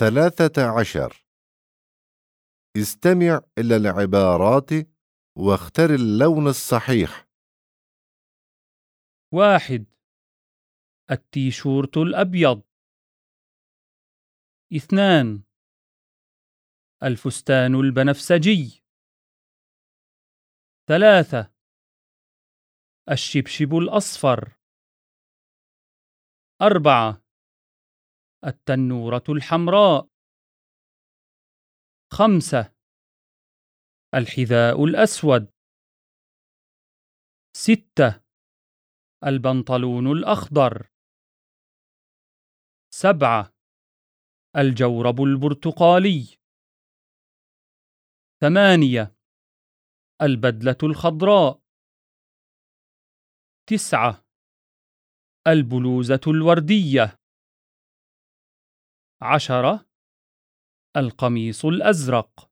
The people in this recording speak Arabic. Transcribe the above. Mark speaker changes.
Speaker 1: ثلاثة عشر. استمع إلى العبارات واختر اللون الصحيح.
Speaker 2: واحد. التيشيرت الأبيض. اثنان. الفستان البنفسجي. ثلاثة. الشبشب الأصفر. أربعة. التنورة الحمراء. خمسة. الحذاء الأسود. ستة. البنطلون الأخضر. سبعة. الجورب البرتقالي. ثمانية. البدلة الخضراء. تسعة. البلوزة الوردية. عشرة القميص الأزرق.